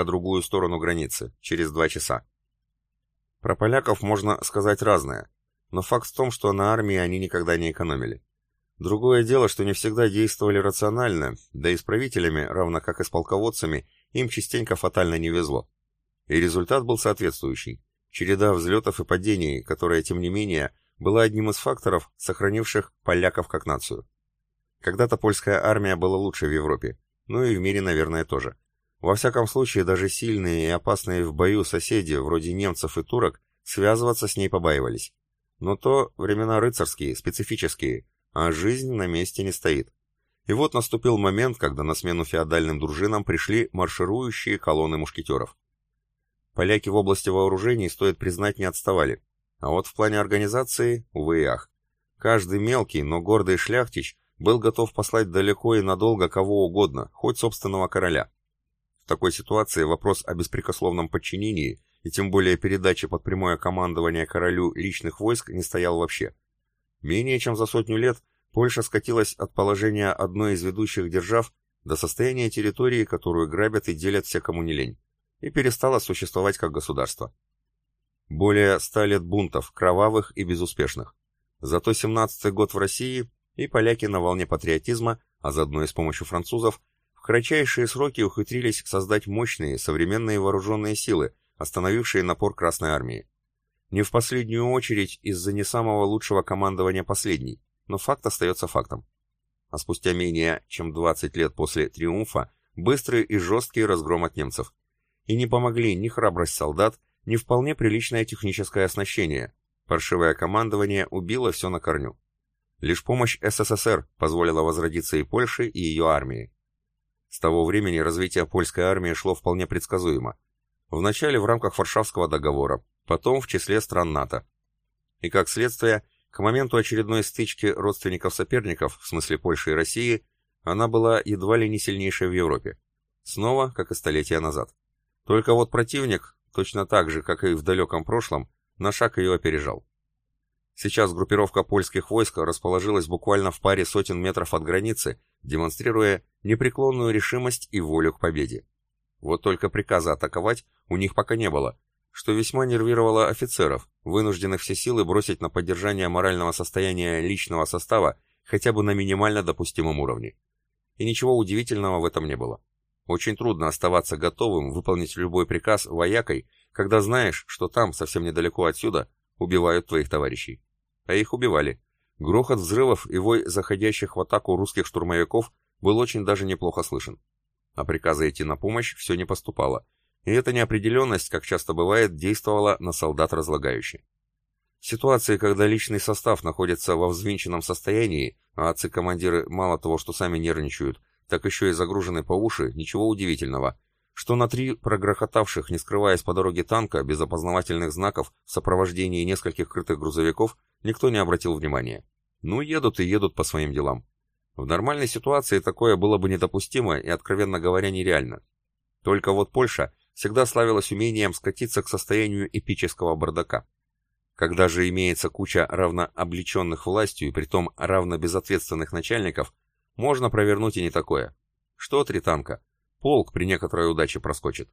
по другую сторону границы, через два часа. Про поляков можно сказать разное, но факт в том, что на армии они никогда не экономили. Другое дело, что не всегда действовали рационально, да и с правителями, равно как и с полководцами, им частенько фатально не везло. И результат был соответствующий. Череда взлетов и падений, которая, тем не менее, была одним из факторов, сохранивших поляков как нацию. Когда-то польская армия была лучше в Европе, ну и в мире, наверное, тоже. Во всяком случае, даже сильные и опасные в бою соседи, вроде немцев и турок, связываться с ней побаивались. Но то времена рыцарские, специфические, а жизнь на месте не стоит. И вот наступил момент, когда на смену феодальным дружинам пришли марширующие колонны мушкетеров. Поляки в области вооружений, стоит признать, не отставали. А вот в плане организации, увы и ах. Каждый мелкий, но гордый шляхтич был готов послать далеко и надолго кого угодно, хоть собственного короля. Такой ситуации вопрос о беспрекословном подчинении и тем более передаче под прямое командование королю личных войск не стоял вообще. Менее чем за сотню лет Польша скатилась от положения одной из ведущих держав до состояния территории, которую грабят и делят все, кому не лень, и перестала существовать как государство. Более ста лет бунтов, кровавых и безуспешных. Зато 17-й год в России и поляки на волне патриотизма, а заодно и с помощью французов, кратчайшие сроки ухитрились создать мощные современные вооруженные силы, остановившие напор Красной Армии. Не в последнюю очередь из-за не самого лучшего командования последней, но факт остается фактом. А спустя менее чем 20 лет после триумфа быстрый и жесткий разгром от немцев. И не помогли ни храбрость солдат, ни вполне приличное техническое оснащение. Паршивое командование убило все на корню. Лишь помощь СССР позволила возродиться и Польше, и ее армии. С того времени развитие польской армии шло вполне предсказуемо. Вначале в рамках Варшавского договора, потом в числе стран НАТО. И как следствие, к моменту очередной стычки родственников-соперников, в смысле Польши и России, она была едва ли не сильнейшей в Европе. Снова, как и столетия назад. Только вот противник, точно так же, как и в далеком прошлом, на шаг ее опережал. Сейчас группировка польских войск расположилась буквально в паре сотен метров от границы, демонстрируя непреклонную решимость и волю к победе. Вот только приказа атаковать у них пока не было, что весьма нервировало офицеров, вынужденных все силы бросить на поддержание морального состояния личного состава хотя бы на минимально допустимом уровне. И ничего удивительного в этом не было. Очень трудно оставаться готовым выполнить любой приказ воякой, когда знаешь, что там, совсем недалеко отсюда, убивают твоих товарищей. А их убивали. Грохот взрывов и вой заходящих в атаку русских штурмовиков был очень даже неплохо слышен. А приказа идти на помощь все не поступало, и эта неопределенность, как часто бывает, действовала на солдат разлагающе. Ситуации, когда личный состав находится во взвинченном состоянии, а отцы-командиры мало того, что сами нервничают, так еще и загружены по уши, ничего удивительного, что на три прогрохотавших, не скрываясь по дороге танка, без опознавательных знаков, в сопровождении нескольких крытых грузовиков, никто не обратил внимания. Ну, едут и едут по своим делам. В нормальной ситуации такое было бы недопустимо и, откровенно говоря, нереально. Только вот Польша всегда славилась умением скатиться к состоянию эпического бардака. Когда же имеется куча равнооблеченных властью и притом равнобезответственных начальников, можно провернуть и не такое. Что три танка? Полк при некоторой удаче проскочит.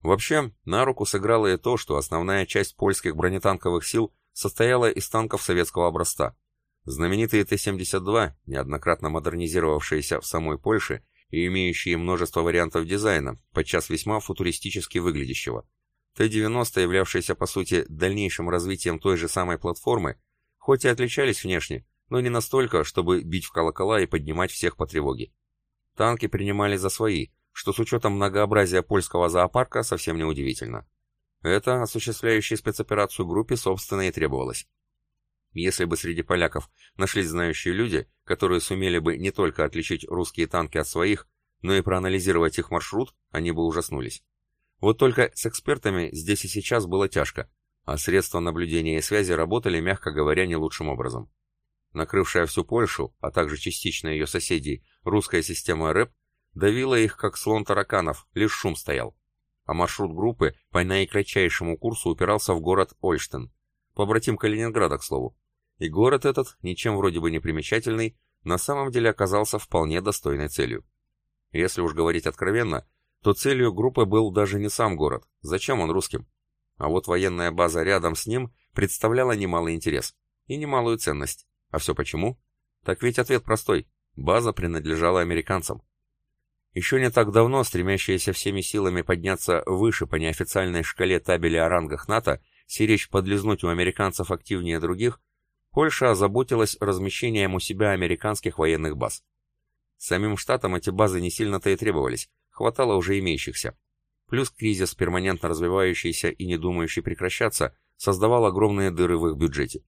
Вообще, на руку сыграло и то, что основная часть польских бронетанковых сил состояла из танков советского образца. Знаменитые Т-72, неоднократно модернизировавшиеся в самой Польше и имеющие множество вариантов дизайна, подчас весьма футуристически выглядящего. Т-90, являвшиеся по сути дальнейшим развитием той же самой платформы, хоть и отличались внешне, но не настолько, чтобы бить в колокола и поднимать всех по тревоге. Танки принимали за свои, что с учетом многообразия польского зоопарка совсем не удивительно. Это осуществляющей спецоперацию группе, собственно, и требовалось. Если бы среди поляков нашлись знающие люди, которые сумели бы не только отличить русские танки от своих, но и проанализировать их маршрут, они бы ужаснулись. Вот только с экспертами здесь и сейчас было тяжко, а средства наблюдения и связи работали, мягко говоря, не лучшим образом. Накрывшая всю Польшу, а также частично ее соседей, русская система РЭП давила их как слон тараканов, лишь шум стоял. А маршрут группы по наикратчайшему курсу упирался в город Ольштен, побратим Калининграда, к слову. И город этот, ничем вроде бы не примечательный, на самом деле оказался вполне достойной целью. Если уж говорить откровенно, то целью группы был даже не сам город. Зачем он русским? А вот военная база рядом с ним представляла немалый интерес и немалую ценность. А все почему? Так ведь ответ простой. База принадлежала американцам. Еще не так давно стремящиеся всеми силами подняться выше по неофициальной шкале табеля о рангах НАТО, сиречь подлизнуть у американцев активнее других, Польша озаботилась размещением у себя американских военных баз. Самим штатам эти базы не сильно-то и требовались, хватало уже имеющихся. Плюс кризис, перманентно развивающийся и не думающий прекращаться, создавал огромные дыры в их бюджете.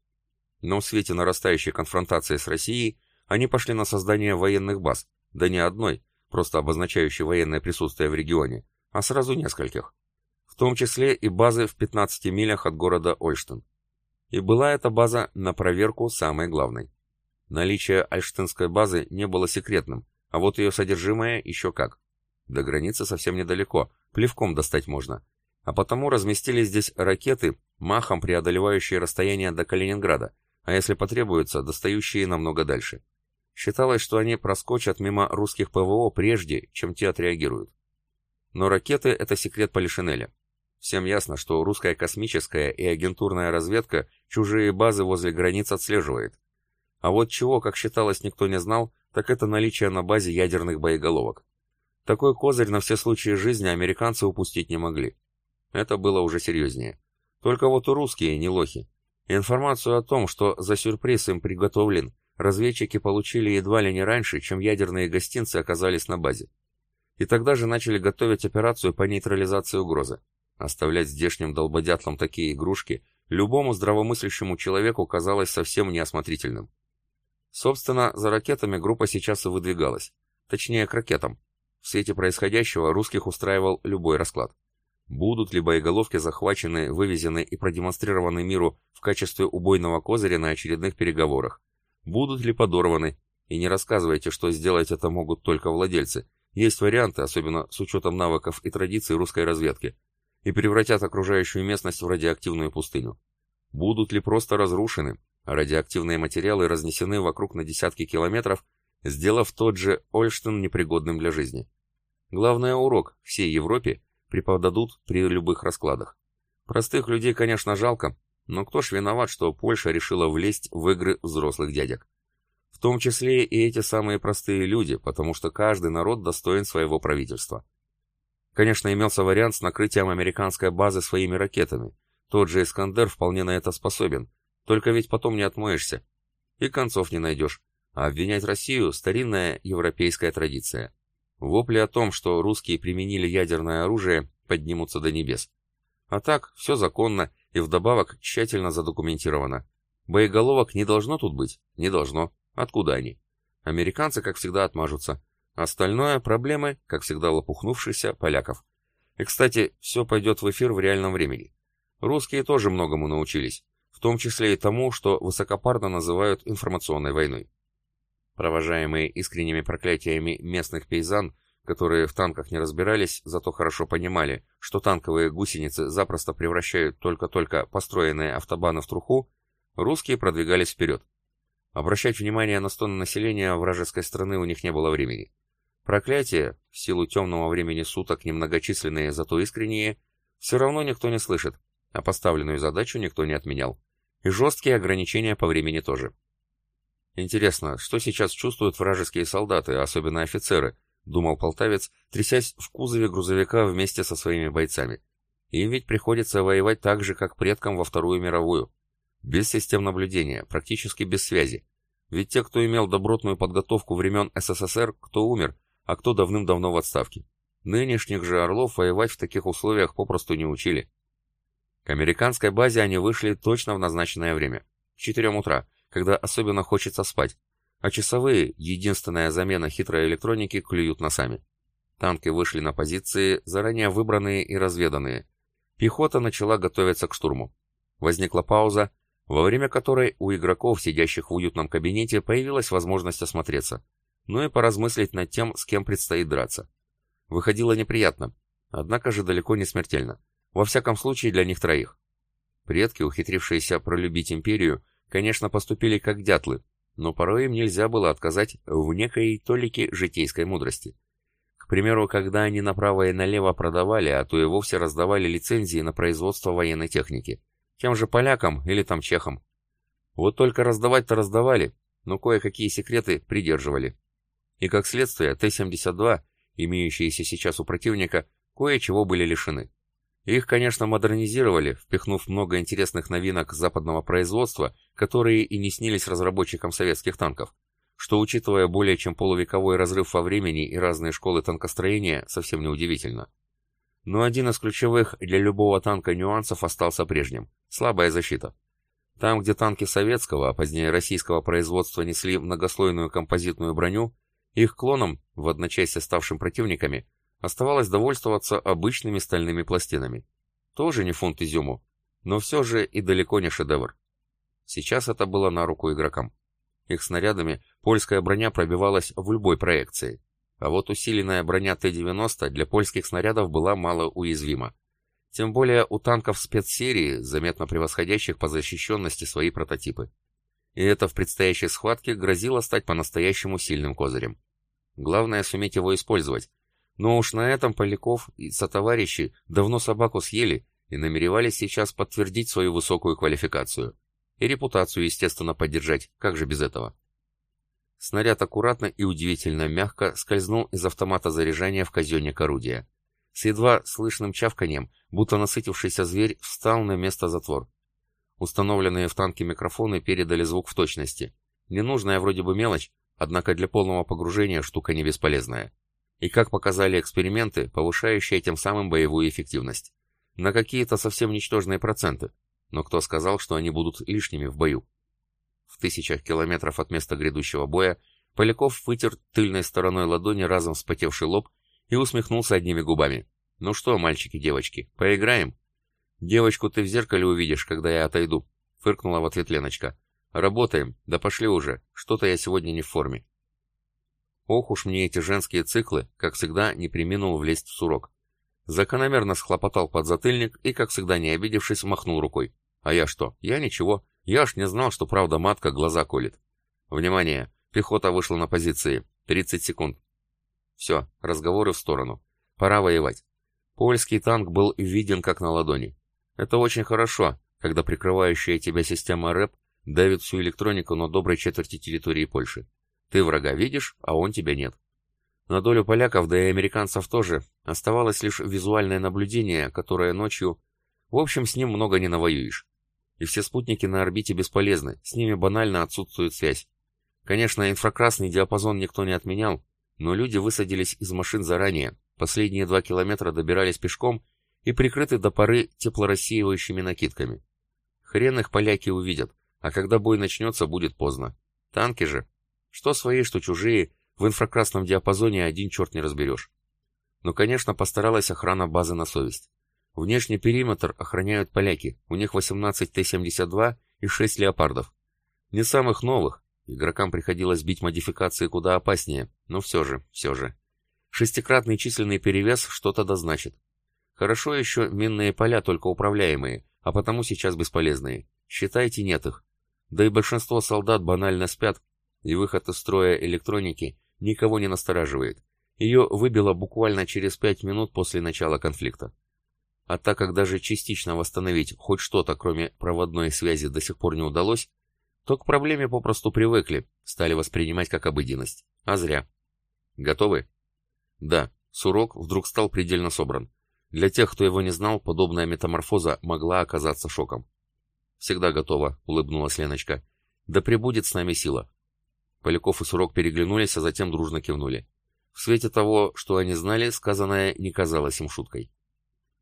Но в свете нарастающей конфронтации с Россией они пошли на создание военных баз, да не одной, просто обозначающей военное присутствие в регионе, а сразу нескольких. В том числе и базы в 15 милях от города Ольштен. И была эта база на проверку самой главной. Наличие Альштинской базы не было секретным, а вот ее содержимое еще как. До границы совсем недалеко, плевком достать можно. А потому разместили здесь ракеты, махом преодолевающие расстояние до Калининграда, а если потребуется, достающие намного дальше. Считалось, что они проскочат мимо русских ПВО прежде, чем те отреагируют. Но ракеты — это секрет Полишинеля. Всем ясно, что русская космическая и агентурная разведка чужие базы возле границ отслеживает. А вот чего, как считалось, никто не знал, так это наличие на базе ядерных боеголовок. Такой козырь на все случаи жизни американцы упустить не могли. Это было уже серьезнее. Только вот у русские не лохи. Информацию о том, что за сюрприз им приготовлен, разведчики получили едва ли не раньше, чем ядерные гостинцы оказались на базе. И тогда же начали готовить операцию по нейтрализации угрозы. Оставлять здешним долбодятлам такие игрушки любому здравомыслящему человеку казалось совсем неосмотрительным. Собственно, за ракетами группа сейчас и выдвигалась. Точнее, к ракетам. В свете происходящего русских устраивал любой расклад. Будут ли боеголовки захвачены, вывезены и продемонстрированы миру в качестве убойного козыря на очередных переговорах? Будут ли подорваны? И не рассказывайте, что сделать это могут только владельцы. Есть варианты, особенно с учетом навыков и традиций русской разведки и превратят окружающую местность в радиоактивную пустыню. Будут ли просто разрушены, а радиоактивные материалы разнесены вокруг на десятки километров, сделав тот же Ольштен непригодным для жизни. Главный урок всей Европе преподадут при любых раскладах. Простых людей, конечно, жалко, но кто ж виноват, что Польша решила влезть в игры взрослых дядек? В том числе и эти самые простые люди, потому что каждый народ достоин своего правительства. Конечно, имелся вариант с накрытием американской базы своими ракетами. Тот же «Искандер» вполне на это способен. Только ведь потом не отмоешься. И концов не найдешь. А обвинять Россию – старинная европейская традиция. Вопли о том, что русские применили ядерное оружие, поднимутся до небес. А так, все законно и вдобавок тщательно задокументировано. Боеголовок не должно тут быть? Не должно. Откуда они? Американцы, как всегда, отмажутся. Остальное – проблемы, как всегда лопухнувшихся, поляков. И, кстати, все пойдет в эфир в реальном времени. Русские тоже многому научились, в том числе и тому, что высокопарно называют информационной войной. Провожаемые искренними проклятиями местных пейзан, которые в танках не разбирались, зато хорошо понимали, что танковые гусеницы запросто превращают только-только построенные автобаны в труху, русские продвигались вперед. Обращать внимание на стоны населения вражеской страны у них не было времени. Проклятия, в силу темного времени суток немногочисленные, зато искренние, все равно никто не слышит, а поставленную задачу никто не отменял. И жесткие ограничения по времени тоже. Интересно, что сейчас чувствуют вражеские солдаты, особенно офицеры, думал полтавец, трясясь в кузове грузовика вместе со своими бойцами. Им ведь приходится воевать так же, как предкам во Вторую мировую. Без систем наблюдения, практически без связи. Ведь те, кто имел добротную подготовку времен СССР, кто умер, а кто давным-давно в отставке. Нынешних же орлов воевать в таких условиях попросту не учили. К американской базе они вышли точно в назначенное время, в 4 утра, когда особенно хочется спать, а часовые, единственная замена хитрой электроники, клюют носами. Танки вышли на позиции, заранее выбранные и разведанные. Пехота начала готовиться к штурму. Возникла пауза, во время которой у игроков, сидящих в уютном кабинете, появилась возможность осмотреться – ну и поразмыслить над тем, с кем предстоит драться. Выходило неприятно, однако же далеко не смертельно. Во всяком случае для них троих. Предки, ухитрившиеся пролюбить империю, конечно, поступили как дятлы, но порой им нельзя было отказать в некой толике житейской мудрости. К примеру, когда они направо и налево продавали, а то и вовсе раздавали лицензии на производство военной техники. Тем же полякам или там чехам. Вот только раздавать-то раздавали, но кое-какие секреты придерживали. И как следствие, Т-72, имеющиеся сейчас у противника, кое-чего были лишены. Их, конечно, модернизировали, впихнув много интересных новинок западного производства, которые и не снились разработчикам советских танков, что, учитывая более чем полувековой разрыв во времени и разные школы танкостроения, совсем не удивительно. Но один из ключевых для любого танка нюансов остался прежним – слабая защита. Там, где танки советского, а позднее российского производства несли многослойную композитную броню, их клонам, в одночасье ставшим противниками, оставалось довольствоваться обычными стальными пластинами. Тоже не фунт изюму, но все же и далеко не шедевр. Сейчас это было на руку игрокам. Их снарядами польская броня пробивалась в любой проекции, а вот усиленная броня Т-90 для польских снарядов была мало уязвима. Тем более у танков спецсерии, заметно превосходящих по защищенности свои прототипы. И это в предстоящей схватке грозило стать по-настоящему сильным козырем. Главное суметь его использовать, но уж на этом Поляков и сотоварищи давно собаку съели и намеревались сейчас подтвердить свою высокую квалификацию. И репутацию, естественно, поддержать, как же без этого. Снаряд аккуратно и удивительно мягко скользнул из автомата заряжания в казенник орудия. С едва слышным чавканием, будто насытившийся зверь, встал на место затвор. Установленные в танке микрофоны передали звук в точности. Ненужная вроде бы мелочь, однако для полного погружения штука не бесполезная и, как показали эксперименты, повышающие тем самым боевую эффективность. На какие-то совсем ничтожные проценты, но кто сказал, что они будут лишними в бою? В тысячах километров от места грядущего боя Поляков вытер тыльной стороной ладони разом вспотевший лоб и усмехнулся одними губами. «Ну что, мальчики-девочки, поиграем?» «Девочку ты в зеркале увидишь, когда я отойду», — фыркнула в ответ Леночка. «Работаем, да пошли уже, что-то я сегодня не в форме». Ох уж мне эти женские циклы, как всегда, не приминул влезть в сурок. Закономерно схлопотал подзатыльник и, как всегда не обидевшись, махнул рукой. А я что? Я ничего. Я ж не знал, что правда матка глаза колет. Внимание! Пехота вышла на позиции. 30 секунд. Все, разговоры в сторону. Пора воевать. Польский танк был виден как на ладони. Это очень хорошо, когда прикрывающая тебя система РЭП давит всю электронику на доброй четверти территории Польши. Ты врага видишь, а он тебя нет. На долю поляков, да и американцев тоже, оставалось лишь визуальное наблюдение, которое ночью... В общем, с ним много не навоюешь. И все спутники на орбите бесполезны, с ними банально отсутствует связь. Конечно, инфракрасный диапазон никто не отменял, но люди высадились из машин заранее, последние два километра добирались пешком и прикрыты до поры теплорассеивающими накидками. Хрен их поляки увидят, а когда бой начнется, будет поздно. Танки же, что свои, что чужие, в инфракрасном диапазоне один черт не разберешь. Но, конечно, постаралась охрана базы на совесть. Внешний периметр охраняют поляки, у них 18 Т-72 и 6 леопардов. Не самых новых, игрокам приходилось бить модификации куда опаснее, но все же, все же. Шестикратный численный перевес что-то дозначит. Хорошо еще минные поля только управляемые, а потому сейчас бесполезные. Считайте, нет их. Да и большинство солдат банально спят, и выход из строя электроники никого не настораживает. Ее выбило буквально через пять минут после начала конфликта. А так как даже частично восстановить хоть что-то, кроме проводной связи, до сих пор не удалось, то к проблеме попросту привыкли, стали воспринимать как обыденность. А зря. Готовы? Да, Сурок вдруг стал предельно собран. Для тех, кто его не знал, подобная метаморфоза могла оказаться шоком. «Всегда готова», — улыбнулась Леночка. «Да пребудет с нами сила. Поляков и Сурок переглянулись, а затем дружно кивнули. В свете того, что они знали, сказанное не казалось им шуткой.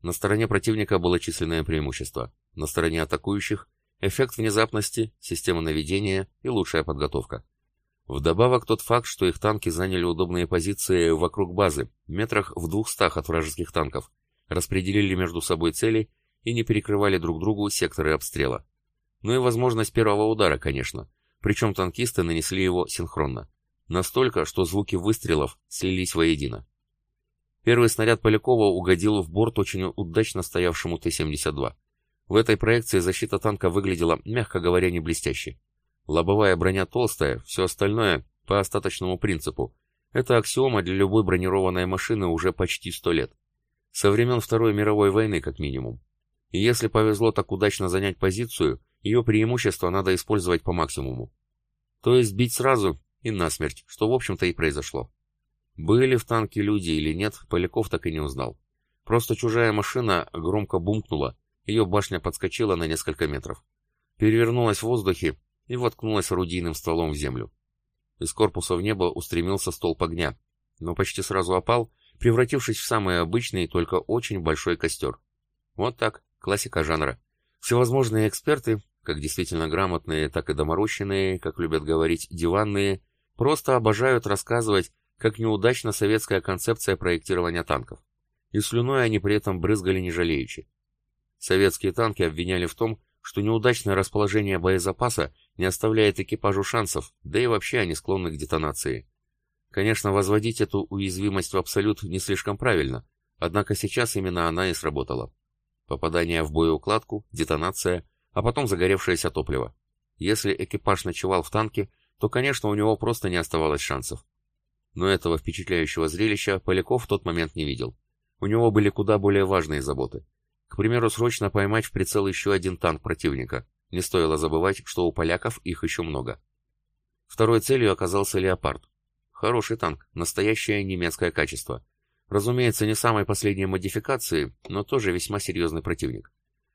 На стороне противника было численное преимущество. На стороне атакующих – эффект внезапности, система наведения и лучшая подготовка. Вдобавок тот факт, что их танки заняли удобные позиции вокруг базы, метрах в двухстах от вражеских танков, распределили между собой цели и не перекрывали друг другу секторы обстрела. Ну и возможность первого удара, конечно причем танкисты нанесли его синхронно. Настолько, что звуки выстрелов слились воедино. Первый снаряд Полякова угодил в борт очень удачно стоявшему Т-72. В этой проекции защита танка выглядела, мягко говоря, не блестяще. Лобовая броня толстая, все остальное по остаточному принципу. Это аксиома для любой бронированной машины уже почти сто лет. Со времен Второй мировой войны, как минимум. И если повезло так удачно занять позицию, ее преимущество надо использовать по максимуму. То есть бить сразу и насмерть, что в общем-то и произошло. Были в танке люди или нет, Поляков так и не узнал. Просто чужая машина громко бумкнула, ее башня подскочила на несколько метров. Перевернулась в воздухе и воткнулась орудийным стволом в землю. Из корпуса в небо устремился столб огня, но почти сразу опал, превратившись в самый обычный, только очень большой костер. Вот так, классика жанра. Всевозможные эксперты, как действительно грамотные, так и доморощенные, как любят говорить, диванные, просто обожают рассказывать, как неудачна советская концепция проектирования танков. И слюной они при этом брызгали не жалеючи. Советские танки обвиняли в том, что неудачное расположение боезапаса не оставляет экипажу шансов, да и вообще они склонны к детонации. Конечно, возводить эту уязвимость в абсолют не слишком правильно, однако сейчас именно она и сработала. Попадание в боеукладку, детонация, а потом загоревшееся топливо. Если экипаж ночевал в танке, то, конечно, у него просто не оставалось шансов. Но этого впечатляющего зрелища Поляков в тот момент не видел. У него были куда более важные заботы. К примеру, срочно поймать в прицел еще один танк противника. Не стоило забывать, что у поляков их еще много. Второй целью оказался «Леопард». Хороший танк, настоящее немецкое качество. Разумеется, не самой последней модификации, но тоже весьма серьезный противник.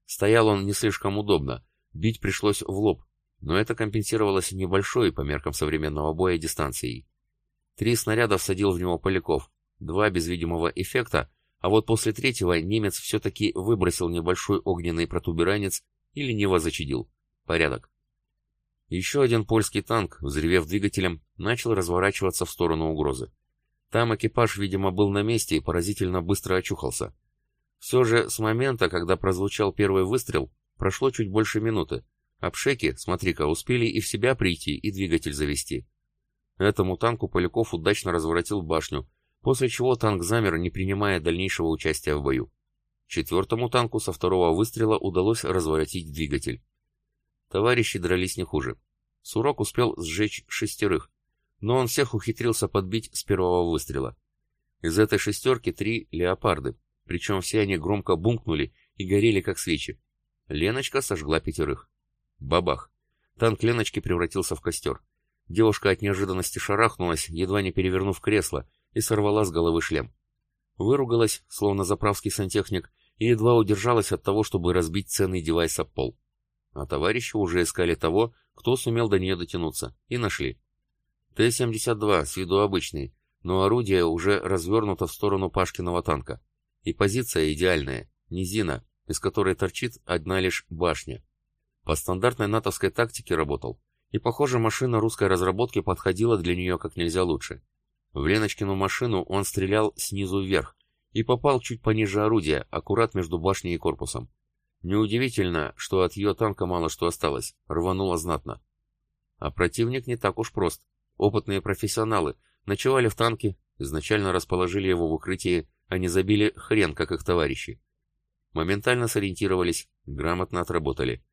Стоял он не слишком удобно, бить пришлось в лоб, но это компенсировалось небольшой по меркам современного боя дистанцией. Три снаряда всадил в него Поляков, два без видимого эффекта, а вот после третьего немец все-таки выбросил небольшой огненный протуберанец и лениво зачадил. Порядок. Еще один польский танк, взревев двигателем, начал разворачиваться в сторону угрозы. Там экипаж, видимо, был на месте и поразительно быстро очухался. Все же с момента, когда прозвучал первый выстрел, прошло чуть больше минуты. Обшеки, смотри-ка, успели и в себя прийти, и двигатель завести. Этому танку Поляков удачно разворотил башню, после чего танк замер, не принимая дальнейшего участия в бою. Четвертому танку со второго выстрела удалось разворотить двигатель. Товарищи дрались не хуже. Сурок успел сжечь шестерых, но он всех ухитрился подбить с первого выстрела. Из этой шестерки три леопарды, причем все они громко бумкнули и горели как свечи. Леночка сожгла пятерых. Бабах! Танк Леночки превратился в костер. Девушка от неожиданности шарахнулась, едва не перевернув кресло, и сорвала с головы шлем. Выругалась, словно заправский сантехник, и едва удержалась от того, чтобы разбить ценный девайс об пол. А товарищи уже искали того, кто сумел до нее дотянуться, и нашли. Т-72 с виду обычный, но орудие уже развернуто в сторону Пашкиного танка. И позиция идеальная, низина, из которой торчит одна лишь башня. По стандартной натовской тактике работал, и, похоже, машина русской разработки подходила для нее как нельзя лучше. В Леночкину машину он стрелял снизу вверх и попал чуть пониже орудия, аккурат между башней и корпусом. Неудивительно, что от ее танка мало что осталось, рвануло знатно. А противник не так уж прост. Опытные профессионалы ночевали в танке, изначально расположили его в укрытии, а не забили хрен, как их товарищи. Моментально сориентировались, грамотно отработали.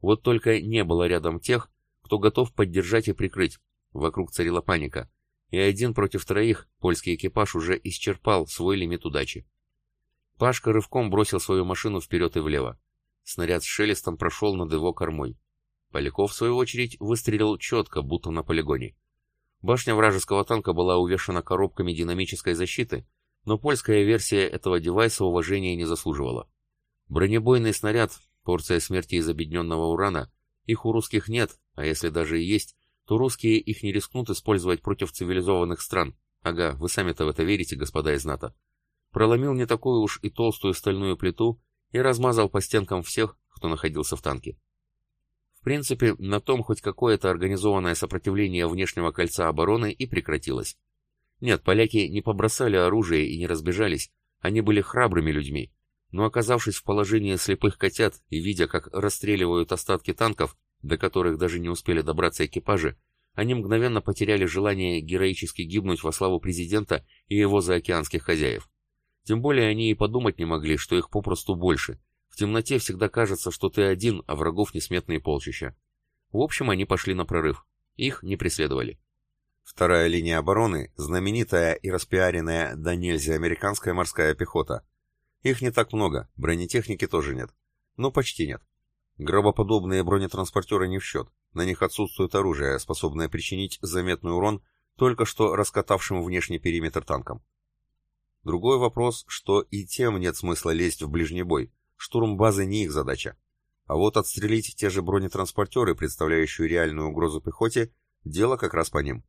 Вот только не было рядом тех, кто готов поддержать и прикрыть. Вокруг царила паника и один против троих польский экипаж уже исчерпал свой лимит удачи. Пашка рывком бросил свою машину вперед и влево. Снаряд с шелестом прошел над его кормой. Поляков, в свою очередь, выстрелил четко, будто на полигоне. Башня вражеского танка была увешана коробками динамической защиты, но польская версия этого девайса уважения не заслуживала. Бронебойный снаряд, порция смерти из объединенного урана, их у русских нет, а если даже и есть, то русские их не рискнут использовать против цивилизованных стран. Ага, вы сами-то в это верите, господа из НАТО. Проломил не такую уж и толстую стальную плиту и размазал по стенкам всех, кто находился в танке. Принципе, на том хоть какое-то организованное сопротивление внешнего кольца обороны и прекратилось. Нет, поляки не побросали оружие и не разбежались, они были храбрыми людьми, но оказавшись в положении слепых котят и видя, как расстреливают остатки танков, до которых даже не успели добраться экипажи, они мгновенно потеряли желание героически гибнуть во славу президента и его заокеанских хозяев. Тем более они и подумать не могли, что их попросту больше. В темноте всегда кажется, что ты один, а врагов несметные полчища. В общем, они пошли на прорыв. Их не преследовали. Вторая линия обороны – знаменитая и распиаренная до нельзя американская морская пехота. Их не так много, бронетехники тоже нет. Ну, почти нет. Гробоподобные бронетранспортеры не в счет. На них отсутствует оружие, способное причинить заметный урон только что раскатавшим внешний периметр танкам. Другой вопрос, что и тем нет смысла лезть в ближний бой. Штурм базы не их задача. А вот отстрелить те же бронетранспортеры, представляющие реальную угрозу пехоте, дело как раз по ним.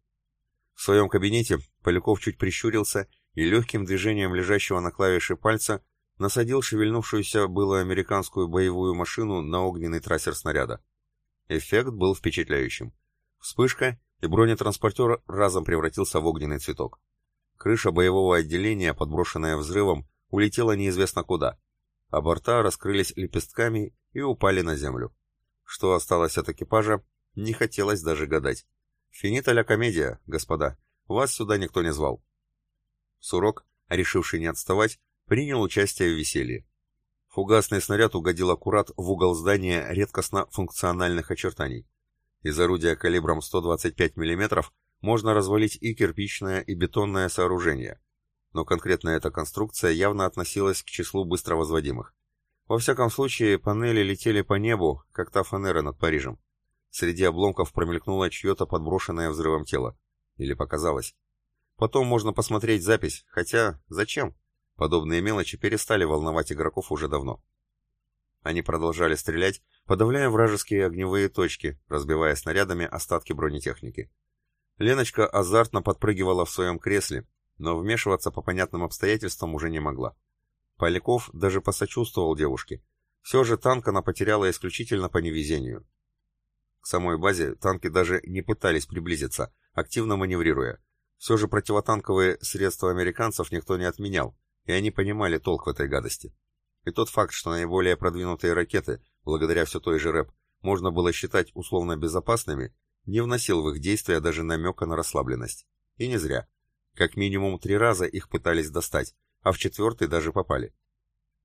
В своем кабинете Поляков чуть прищурился и легким движением лежащего на клавише пальца насадил шевельнувшуюся было американскую боевую машину на огненный трассер снаряда. Эффект был впечатляющим. Вспышка, и бронетранспортер разом превратился в огненный цветок. Крыша боевого отделения, подброшенная взрывом, улетела неизвестно куда, а борта раскрылись лепестками и упали на землю. Что осталось от экипажа, не хотелось даже гадать. «Финита ля комедия, господа. Вас сюда никто не звал». Сурок, решивший не отставать, принял участие в веселье. Фугасный снаряд угодил аккурат в угол здания редкостно функциональных очертаний. Из орудия калибром 125 мм можно развалить и кирпичное, и бетонное сооружение, но конкретно эта конструкция явно относилась к числу быстровозводимых. Во всяком случае, панели летели по небу, как та фанера над Парижем. Среди обломков промелькнуло чье-то подброшенное взрывом тело. Или показалось. Потом можно посмотреть запись, хотя зачем? Подобные мелочи перестали волновать игроков уже давно. Они продолжали стрелять, подавляя вражеские огневые точки, разбивая снарядами остатки бронетехники. Леночка азартно подпрыгивала в своем кресле, но вмешиваться по понятным обстоятельствам уже не могла. Поляков даже посочувствовал девушке. Все же танк она потеряла исключительно по невезению. К самой базе танки даже не пытались приблизиться, активно маневрируя. Все же противотанковые средства американцев никто не отменял, и они понимали толк в этой гадости. И тот факт, что наиболее продвинутые ракеты, благодаря все той же РЭП, можно было считать условно безопасными, не вносил в их действия даже намека на расслабленность. И не зря. Как минимум три раза их пытались достать, а в четвертый даже попали.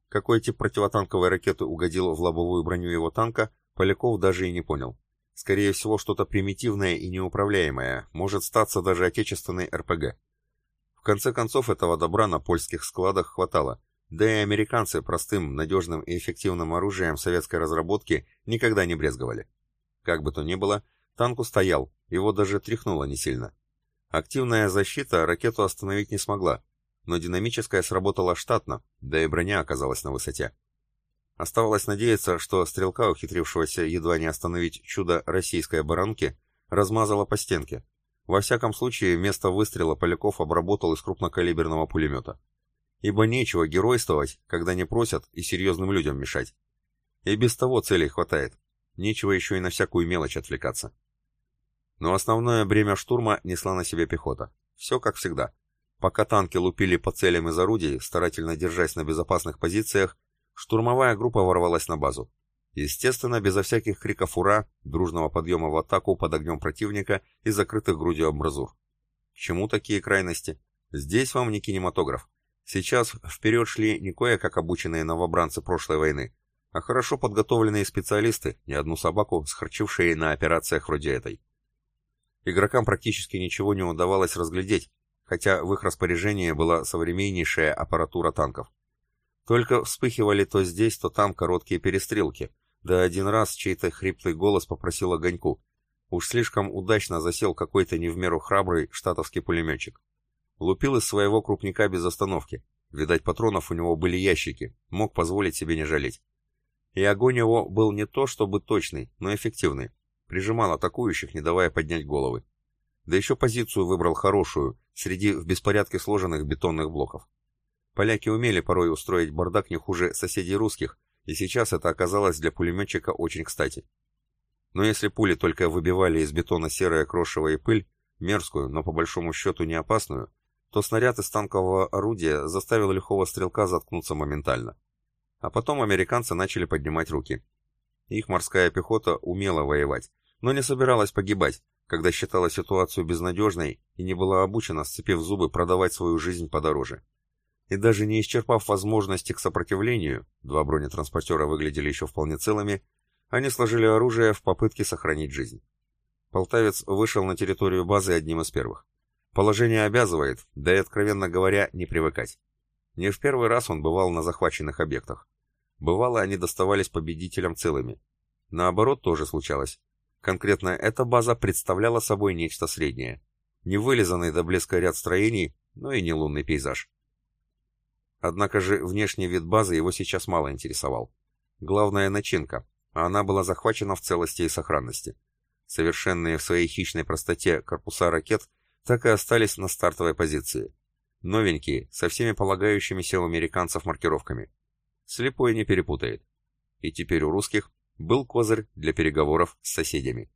Какой тип противотанковой ракеты угодил в лобовую броню его танка, Поляков даже и не понял. Скорее всего, что-то примитивное и неуправляемое, может статься даже отечественной РПГ. В конце концов, этого добра на польских складах хватало, да и американцы простым, надежным и эффективным оружием советской разработки никогда не брезговали. Как бы то ни было, танк устоял, его даже тряхнуло не сильно. Активная защита ракету остановить не смогла, но динамическая сработала штатно, да и броня оказалась на высоте. Оставалось надеяться, что стрелка, ухитрившегося едва не остановить чудо российской оборонки, размазала по стенке. Во всяком случае, место выстрела Поляков обработал из крупнокалиберного пулемета. Ибо нечего геройствовать, когда не просят и серьезным людям мешать. И без того целей хватает. Нечего еще и на всякую мелочь отвлекаться. Но основное бремя штурма несла на себе пехота. Все как всегда. Пока танки лупили по целям из орудий, старательно держась на безопасных позициях, штурмовая группа ворвалась на базу. Естественно, безо всяких криков «Ура!», дружного подъема в атаку под огнем противника и закрытых грудью амбразур. К чему такие крайности? Здесь вам не кинематограф. Сейчас вперед шли не кое-как обученные новобранцы прошлой войны, а хорошо подготовленные специалисты, не одну собаку, схарчившие на операциях вроде этой. Игрокам практически ничего не удавалось разглядеть, хотя в их распоряжении была современнейшая аппаратура танков. Только вспыхивали то здесь, то там короткие перестрелки, да один раз чей-то хриплый голос попросил огоньку. Уж слишком удачно засел какой-то не в меру храбрый штатовский пулеметчик. Лупил из своего крупника без остановки. Видать, патронов у него были ящики, мог позволить себе не жалеть. И огонь его был не то чтобы точный, но эффективный. Прижимал атакующих, не давая поднять головы. Да еще позицию выбрал хорошую, среди в беспорядке сложенных бетонных блоков. Поляки умели порой устроить бардак не хуже соседей русских, и сейчас это оказалось для пулеметчика очень кстати. Но если пули только выбивали из бетона серое крошево и пыль, мерзкую, но по большому счету не опасную, то снаряд из танкового орудия заставил лихого стрелка заткнуться моментально. А потом американцы начали поднимать руки. Их морская пехота умела воевать, но не собиралась погибать, когда считала ситуацию безнадежной и не была обучена, сцепив зубы, продавать свою жизнь подороже и даже не исчерпав возможности к сопротивлению, два бронетранспортера выглядели еще вполне целыми, они сложили оружие в попытке сохранить жизнь. Полтавец вышел на территорию базы одним из первых. Положение обязывает, да и, откровенно говоря, не привыкать. Не в первый раз он бывал на захваченных объектах. Бывало, они доставались победителям целыми. Наоборот, тоже случалось. Конкретно эта база представляла собой нечто среднее. Не вылизанный до блеска ряд строений, но и не лунный пейзаж. Однако же внешний вид базы его сейчас мало интересовал. Главная начинка, а она была захвачена в целости и сохранности. Совершенные в своей хищной простоте корпуса ракет так и остались на стартовой позиции. Новенькие, со всеми полагающимися у американцев маркировками. Слепой не перепутает. И теперь у русских был козырь для переговоров с соседями.